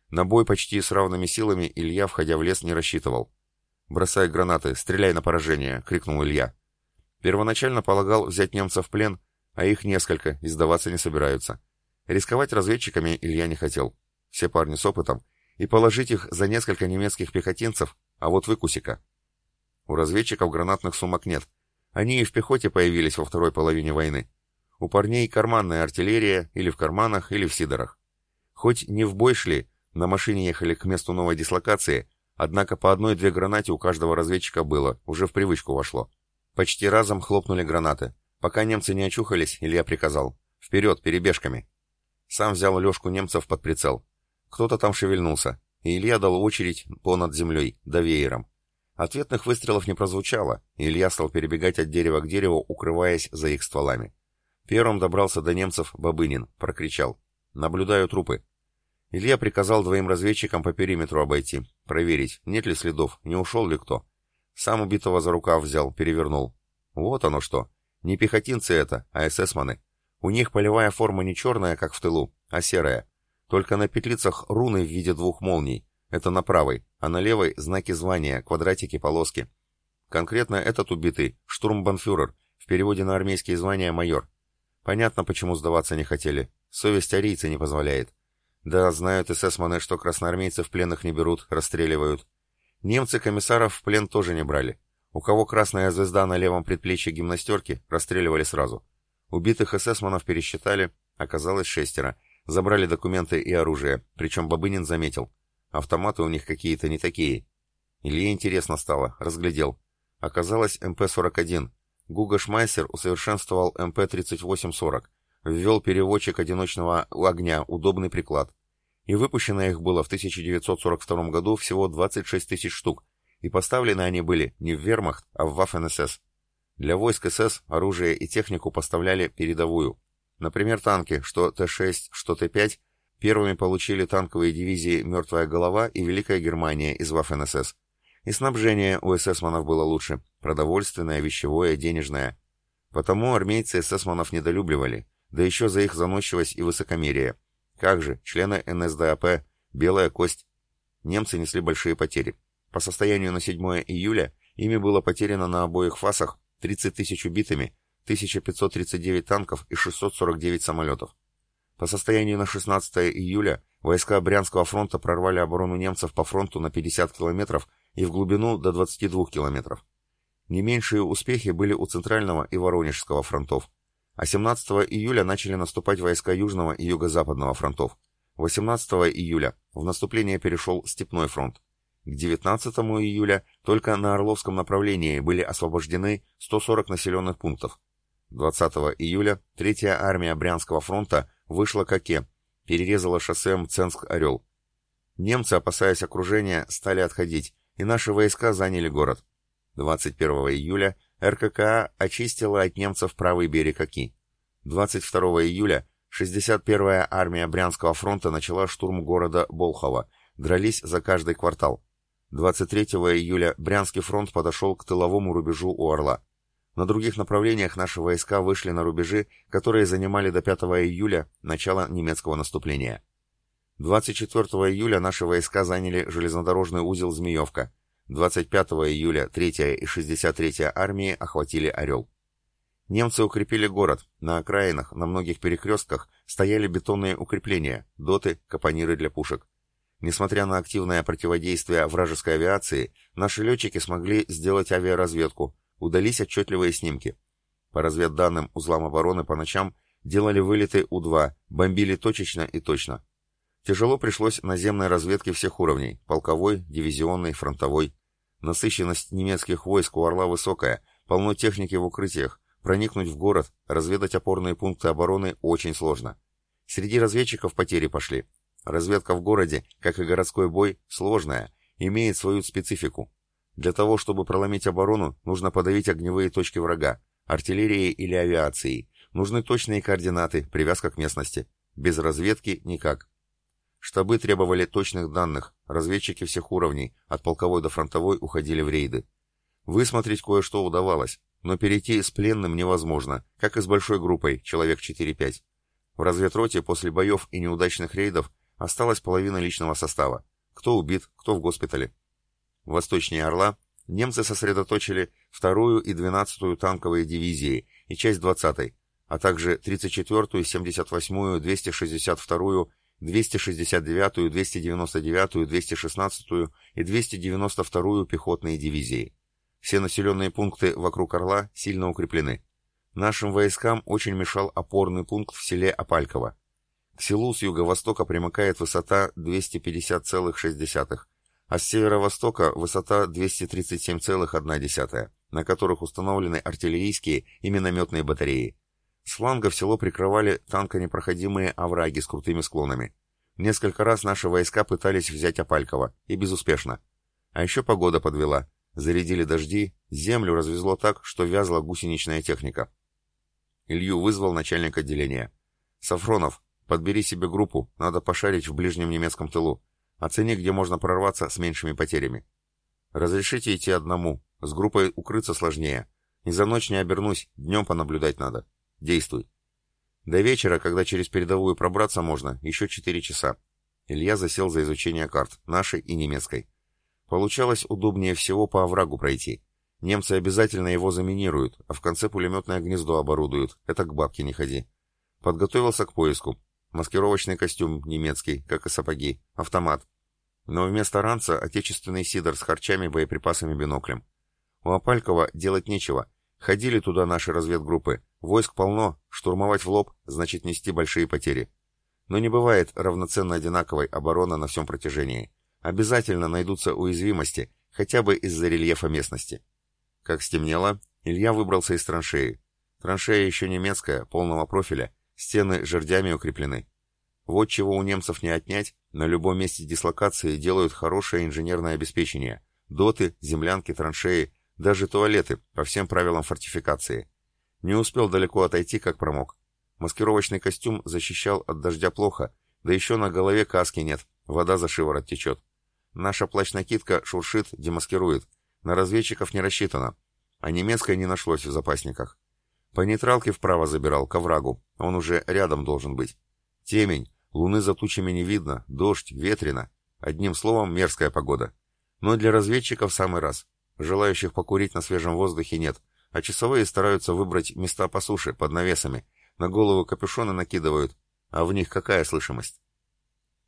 На бой почти с равными силами Илья, входя в лес, не рассчитывал. «Бросай гранаты, стреляй на поражение!» — крикнул Илья. Первоначально полагал взять немцев в плен, а их несколько, и сдаваться не собираются. Рисковать разведчиками Илья не хотел. Все парни с опытом. И положить их за несколько немецких пехотинцев, а вот выкусика. У разведчиков гранатных сумок нет. Они и в пехоте появились во второй половине войны. У парней карманная артиллерия или в карманах, или в сидорах. Хоть не в бой шли, на машине ехали к месту новой дислокации, Однако по одной-две гранате у каждого разведчика было, уже в привычку вошло. Почти разом хлопнули гранаты. Пока немцы не очухались, Илья приказал. «Вперед, перебежками!» Сам взял Лешку немцев под прицел. Кто-то там шевельнулся, и Илья дал очередь по над землей, до веером. Ответных выстрелов не прозвучало, и Илья стал перебегать от дерева к дереву, укрываясь за их стволами. Первым добрался до немцев Бабынин, прокричал. «Наблюдаю трупы. Илья приказал двоим разведчикам по периметру обойти, проверить, нет ли следов, не ушел ли кто. Сам убитого за рукав взял, перевернул. Вот оно что. Не пехотинцы это, а эсэсманы. У них полевая форма не черная, как в тылу, а серая. Только на петлицах руны в виде двух молний. Это на правой, а на левой знаки звания, квадратики, полоски. Конкретно этот убитый — штурмбанфюрер, в переводе на армейские звания майор. Понятно, почему сдаваться не хотели. Совесть арийца не позволяет. Да, знают эсэсманы, что красноармейцев пленных не берут, расстреливают. Немцы комиссаров в плен тоже не брали. У кого красная звезда на левом предплечье гимнастерки, расстреливали сразу. Убитых эсэсманов пересчитали, оказалось шестеро. Забрали документы и оружие, причем Бабынин заметил. Автоматы у них какие-то не такие. Илье интересно стало, разглядел. Оказалось МП-41. Гуго Шмайсер усовершенствовал МП-3840 ввел переводчик одиночного огня, удобный приклад. И выпущено их было в 1942 году всего 26 тысяч штук, и поставлены они были не в вермахт, а в Waffen-СС. Для войск СС оружие и технику поставляли передовую. Например, танки, что Т-6, что Т-5, первыми получили танковые дивизии «Мертвая голова» и «Великая Германия» из Waffen-СС. И снабжение у эсэсманов было лучше, продовольственное, вещевое, денежное. Потому армейцы эсэсманов недолюбливали, да еще за их заносчивость и высокомерие. Как же, члены НСДАП, белая кость. Немцы несли большие потери. По состоянию на 7 июля ими было потеряно на обоих фасах 30 тысяч убитыми, 1539 танков и 649 самолетов. По состоянию на 16 июля войска Брянского фронта прорвали оборону немцев по фронту на 50 километров и в глубину до 22 километров. Не меньшие успехи были у Центрального и Воронежского фронтов а 17 июля начали наступать войска Южного и Юго-Западного фронтов. 18 июля в наступление перешел Степной фронт. К 19 июля только на Орловском направлении были освобождены 140 населенных пунктов. 20 июля Третья армия Брянского фронта вышла к Оке, перерезала шоссе Мценск-Орел. Немцы, опасаясь окружения, стали отходить, и наши войска заняли город. 21 июля РККА очистила от немцев правый берег Оки. 22 июля 61-я армия Брянского фронта начала штурм города Болхова, дрались за каждый квартал. 23 июля Брянский фронт подошел к тыловому рубежу у Орла. На других направлениях наши войска вышли на рубежи, которые занимали до 5 июля начало немецкого наступления. 24 июля наши войска заняли железнодорожный узел Змеевка. 25 июля 3-я и 63-я армии охватили Орел. Немцы укрепили город. На окраинах, на многих перекрестках стояли бетонные укрепления, доты, капониры для пушек. Несмотря на активное противодействие вражеской авиации, наши летчики смогли сделать авиаразведку, удались отчетливые снимки. По разведданным узлам обороны по ночам делали вылеты У-2, бомбили точечно и точно. Тяжело пришлось наземной разведке всех уровней – полковой, дивизионной, фронтовой. Насыщенность немецких войск у Орла высокая, полно техники в укрытиях, проникнуть в город, разведать опорные пункты обороны очень сложно. Среди разведчиков потери пошли. Разведка в городе, как и городской бой, сложная, имеет свою специфику. Для того, чтобы проломить оборону, нужно подавить огневые точки врага, артиллерией или авиацией. Нужны точные координаты, привязка к местности. Без разведки никак. Штабы требовали точных данных, разведчики всех уровней, от полковой до фронтовой, уходили в рейды. Высмотреть кое-что удавалось, но перейти с пленным невозможно, как и с большой группой, человек 4-5. В разведроте после боев и неудачных рейдов осталась половина личного состава. Кто убит, кто в госпитале. Восточнее Орла немцы сосредоточили 2-ю и 12-ю танковые дивизии и часть 20-й, а также 34-ю, 78-ю, 262-ю 269-ю, 299-ю, 216-ю и 292-ю пехотные дивизии. Все населенные пункты вокруг Орла сильно укреплены. Нашим войскам очень мешал опорный пункт в селе Апальково. К селу с юго-востока примыкает высота 250,6, а с северо-востока высота 237,1, на которых установлены артиллерийские и минометные батареи. С фланга в село прикрывали танконепроходимые овраги с крутыми склонами. Несколько раз наши войска пытались взять Опальково, и безуспешно. А еще погода подвела. Зарядили дожди, землю развезло так, что вязла гусеничная техника. Илью вызвал начальник отделения. «Сафронов, подбери себе группу, надо пошарить в ближнем немецком тылу. Оцени, где можно прорваться с меньшими потерями. Разрешите идти одному, с группой укрыться сложнее. И за ночь не обернусь, днем понаблюдать надо. Действуй. До вечера, когда через передовую пробраться можно, еще четыре часа. Илья засел за изучение карт, нашей и немецкой. Получалось удобнее всего по оврагу пройти. Немцы обязательно его заминируют, а в конце пулеметное гнездо оборудуют. Это к бабке не ходи. Подготовился к поиску. Маскировочный костюм немецкий, как и сапоги, автомат. Но вместо ранца отечественный сидор с харчами, боеприпасами, биноклем. У Апалькова делать нечего. Ходили туда наши разведгруппы. Войск полно, штурмовать в лоб значит нести большие потери. Но не бывает равноценно одинаковой обороны на всем протяжении. Обязательно найдутся уязвимости, хотя бы из-за рельефа местности. Как стемнело, Илья выбрался из траншеи. Траншея еще немецкая, полного профиля, стены жердями укреплены. Вот чего у немцев не отнять, на любом месте дислокации делают хорошее инженерное обеспечение. Доты, землянки, траншеи, даже туалеты, по всем правилам фортификации. Не успел далеко отойти, как промок. Маскировочный костюм защищал от дождя плохо, да еще на голове каски нет, вода за шиворот течет. Наша плащ-накидка шуршит, демаскирует. На разведчиков не рассчитано. А немецкой не нашлось в запасниках. По нейтралке вправо забирал, к оврагу. Он уже рядом должен быть. Темень, луны за тучами не видно, дождь, ветрено. Одним словом, мерзкая погода. Но для разведчиков самый раз. Желающих покурить на свежем воздухе нет, а часовые стараются выбрать места по суше, под навесами. На голову капюшоны накидывают, а в них какая слышимость?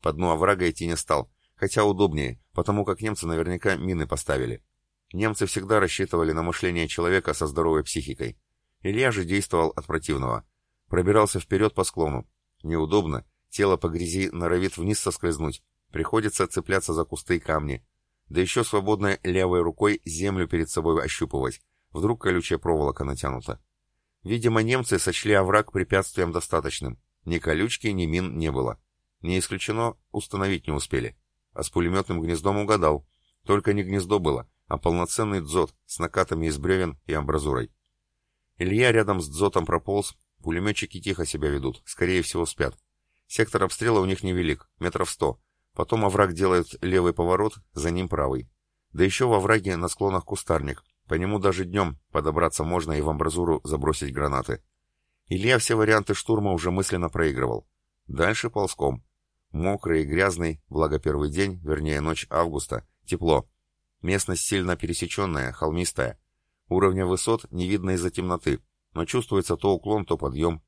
По дну оврага идти не стал, хотя удобнее, потому как немцы наверняка мины поставили. Немцы всегда рассчитывали на мышление человека со здоровой психикой. Илья же действовал от противного. Пробирался вперед по склону. Неудобно, тело по грязи норовит вниз соскользнуть. Приходится цепляться за кусты и камни да еще свободной левой рукой землю перед собой ощупывать. Вдруг колючая проволока натянута. Видимо, немцы сочли овраг препятствием достаточным. Ни колючки, ни мин не было. Не исключено, установить не успели. А с пулеметным гнездом угадал. Только не гнездо было, а полноценный дзот с накатами из бревен и амбразурой. Илья рядом с дзотом прополз, пулеметчики тихо себя ведут, скорее всего спят. Сектор обстрела у них невелик, метров сто, Потом овраг делает левый поворот, за ним правый. Да еще во враге на склонах кустарник. По нему даже днем подобраться можно и в амбразуру забросить гранаты. Илья все варианты штурма уже мысленно проигрывал. Дальше ползком. Мокрый и грязный, благо первый день, вернее ночь августа, тепло. Местность сильно пересеченная, холмистая. Уровня высот не видно из-за темноты, но чувствуется то уклон, то подъем.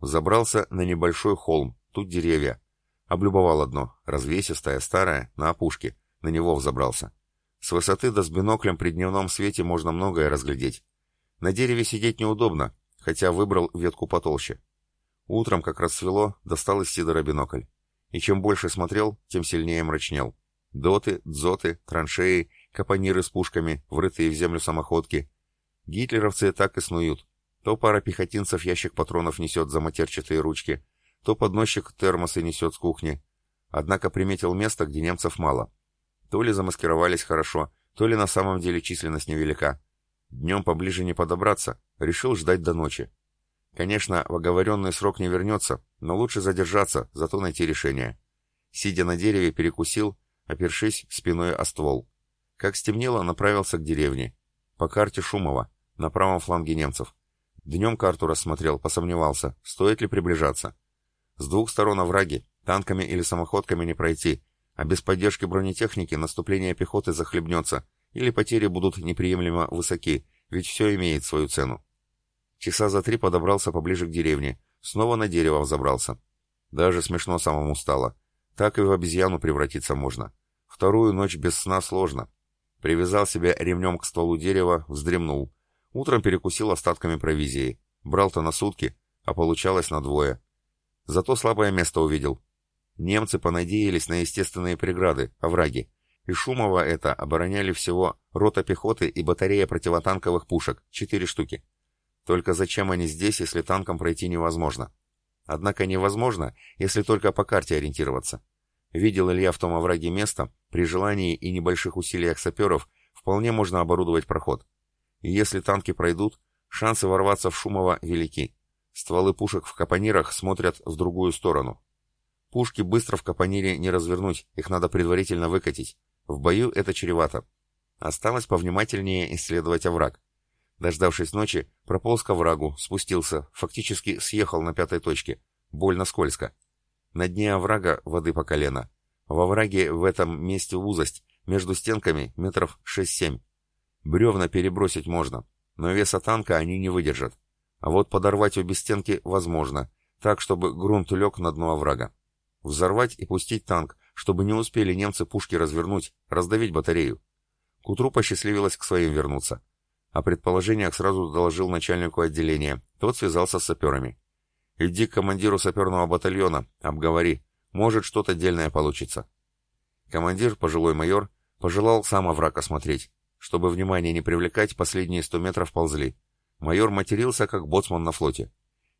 Забрался на небольшой холм, тут деревья. Облюбовал одно, развесистое, старое, на опушке. На него взобрался. С высоты да с биноклем при дневном свете можно многое разглядеть. На дереве сидеть неудобно, хотя выбрал ветку потолще. Утром, как рассвело, достал из Сидора бинокль. И чем больше смотрел, тем сильнее мрачнел. Доты, дзоты, траншеи, капониры с пушками, врытые в землю самоходки. Гитлеровцы так и снуют. То пара пехотинцев ящик патронов несет за матерчатые ручки, то подносчик термосы несет с кухни. Однако приметил место, где немцев мало. То ли замаскировались хорошо, то ли на самом деле численность невелика. Днем поближе не подобраться, решил ждать до ночи. Конечно, в оговоренный срок не вернется, но лучше задержаться, зато найти решение. Сидя на дереве, перекусил, опершись спиной о ствол. Как стемнело, направился к деревне. По карте Шумова, на правом фланге немцев. Днем карту рассмотрел, посомневался, стоит ли приближаться. С двух сторон овраги, танками или самоходками не пройти, а без поддержки бронетехники наступление пехоты захлебнется, или потери будут неприемлемо высоки, ведь все имеет свою цену. Часа за три подобрался поближе к деревне, снова на дерево взобрался. Даже смешно самому стало. Так и в обезьяну превратиться можно. Вторую ночь без сна сложно. Привязал себя ремнем к стволу дерева, вздремнул. Утром перекусил остатками провизии. Брал-то на сутки, а получалось на двое. Зато слабое место увидел. Немцы понадеялись на естественные преграды, овраги. И Шумово это обороняли всего рота пехоты и батарея противотанковых пушек, четыре штуки. Только зачем они здесь, если танком пройти невозможно? Однако невозможно, если только по карте ориентироваться. Видел Илья в том овраге место, при желании и небольших усилиях саперов вполне можно оборудовать проход. И если танки пройдут, шансы ворваться в Шумово велики. Стволы пушек в капонирах смотрят в другую сторону. Пушки быстро в капонире не развернуть, их надо предварительно выкатить. В бою это чревато. Осталось повнимательнее исследовать овраг. Дождавшись ночи, прополз к оврагу, спустился, фактически съехал на пятой точке. Больно скользко. На дне оврага воды по колено. Во враге в этом месте узость, между стенками метров 6-7. Бревна перебросить можно, но веса танка они не выдержат. А вот подорвать обе стенки возможно, так, чтобы грунт лег на дно оврага. Взорвать и пустить танк, чтобы не успели немцы пушки развернуть, раздавить батарею. К утру посчастливилось к своим вернуться. О предположениях сразу доложил начальнику отделения. Тот связался с саперами. «Иди к командиру саперного батальона, обговори. Может, что-то дельное получится». Командир, пожилой майор, пожелал сам овраг осмотреть. Чтобы внимание не привлекать, последние сто метров ползли. Майор матерился, как боцман на флоте.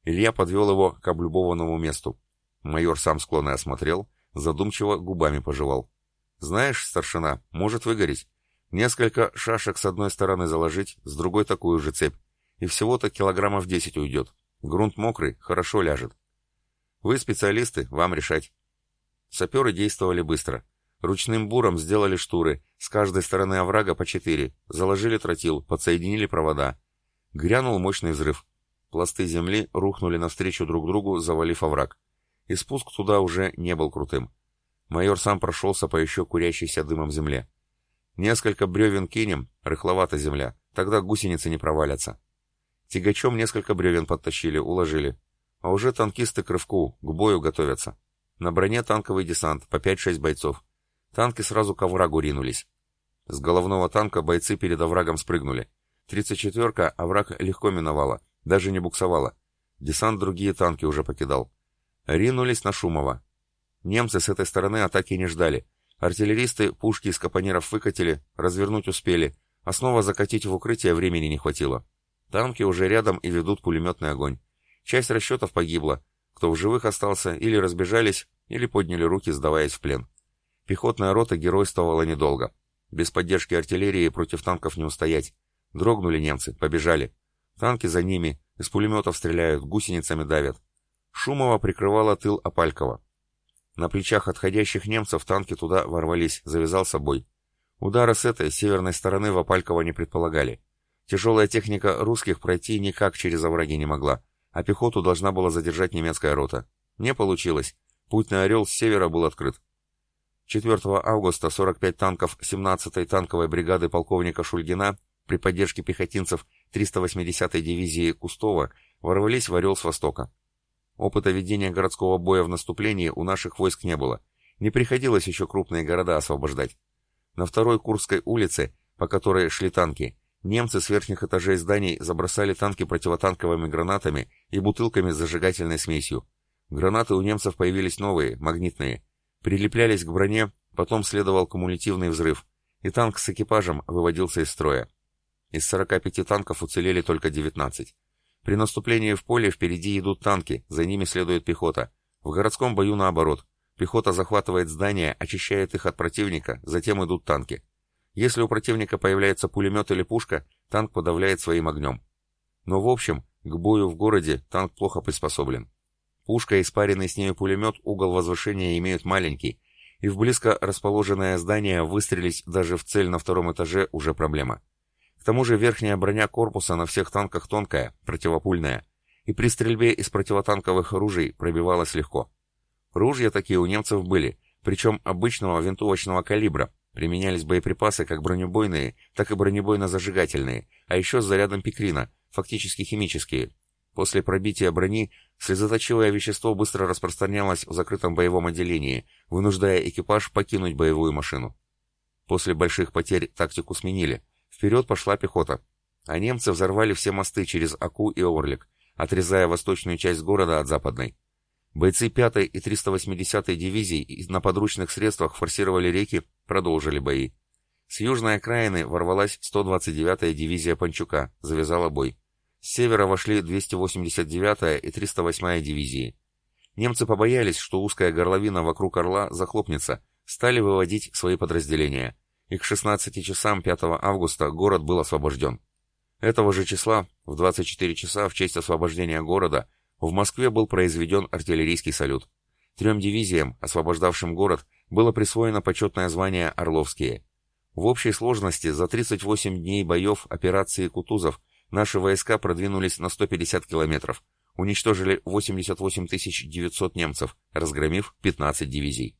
Илья подвел его к облюбованному месту. Майор сам склонно осмотрел, задумчиво губами пожевал. «Знаешь, старшина, может выгореть. Несколько шашек с одной стороны заложить, с другой такую же цепь. И всего-то килограммов десять уйдет. Грунт мокрый, хорошо ляжет. Вы специалисты, вам решать». Саперы действовали быстро. Ручным буром сделали штуры, с каждой стороны оврага по четыре, заложили тротил, подсоединили провода. Грянул мощный взрыв. Пласты земли рухнули навстречу друг другу, завалив овраг и спуск туда уже не был крутым. Майор сам прошелся по еще курящейся дымом земле. Несколько бревен кинем, рыхловата земля, тогда гусеницы не провалятся. Тягачом несколько бревен подтащили, уложили. А уже танкисты к рывку, к бою готовятся. На броне танковый десант, по 5-6 бойцов. Танки сразу к оврагу ринулись. С головного танка бойцы перед оврагом спрыгнули. 34-ка овраг легко миновала, даже не буксовала. Десант другие танки уже покидал. Ринулись на Шумова. Немцы с этой стороны атаки не ждали. Артиллеристы пушки из капониров выкатили, развернуть успели, а снова закатить в укрытие времени не хватило. Танки уже рядом и ведут пулеметный огонь. Часть расчетов погибла. Кто в живых остался, или разбежались, или подняли руки, сдаваясь в плен. Пехотная рота геройствовала недолго. Без поддержки артиллерии против танков не устоять. Дрогнули немцы, побежали. Танки за ними, из пулеметов стреляют, гусеницами давят. Шумова прикрывала тыл Апалькова. На плечах отходящих немцев танки туда ворвались, завязался бой. Удара с этой, северной стороны Вапалькова не предполагали. Тяжелая техника русских пройти никак через овраги не могла, а пехоту должна была задержать немецкая рота. Не получилось. Путь на Орел с севера был открыт. 4 августа 45 танков 17-й танковой бригады полковника Шульгина при поддержке пехотинцев 380-й дивизии Кустова ворвались в Орел с востока. Опыта ведения городского боя в наступлении у наших войск не было. Не приходилось еще крупные города освобождать. На второй Курской улице, по которой шли танки, немцы с верхних этажей зданий забросали танки противотанковыми гранатами и бутылками с зажигательной смесью. Гранаты у немцев появились новые, магнитные. Прилеплялись к броне, потом следовал кумулятивный взрыв, и танк с экипажем выводился из строя. Из 45 танков уцелели только 19. При наступлении в поле впереди идут танки, за ними следует пехота. В городском бою наоборот. Пехота захватывает здания, очищает их от противника, затем идут танки. Если у противника появляется пулемет или пушка, танк подавляет своим огнем. Но в общем, к бою в городе танк плохо приспособлен. Пушка и спаренный с нею пулемет угол возвышения имеют маленький, и в близко расположенное здание выстрелить даже в цель на втором этаже уже проблема. К тому же верхняя броня корпуса на всех танках тонкая, противопульная, и при стрельбе из противотанковых оружий пробивалась легко. Ружья такие у немцев были, причем обычного винтовочного калибра. Применялись боеприпасы как бронебойные, так и бронебойно-зажигательные, а еще с зарядом пикрина, фактически химические. После пробития брони слезоточивое вещество быстро распространялось в закрытом боевом отделении, вынуждая экипаж покинуть боевую машину. После больших потерь тактику сменили. Вперед пошла пехота. А немцы взорвали все мосты через Аку и Орлик, отрезая восточную часть города от западной. Бойцы 5-й и 380-й дивизий на подручных средствах форсировали реки, продолжили бои. С южной окраины ворвалась 129-я дивизия Панчука, завязала бой. С севера вошли 289-я и 308-я дивизии. Немцы побоялись, что узкая горловина вокруг Орла захлопнется, стали выводить свои подразделения. И к 16 часам 5 августа город был освобожден. Этого же числа, в 24 часа в честь освобождения города, в Москве был произведен артиллерийский салют. Трем дивизиям, освобождавшим город, было присвоено почетное звание «Орловские». В общей сложности за 38 дней боев операции Кутузов наши войска продвинулись на 150 километров, уничтожили 88 900 немцев, разгромив 15 дивизий.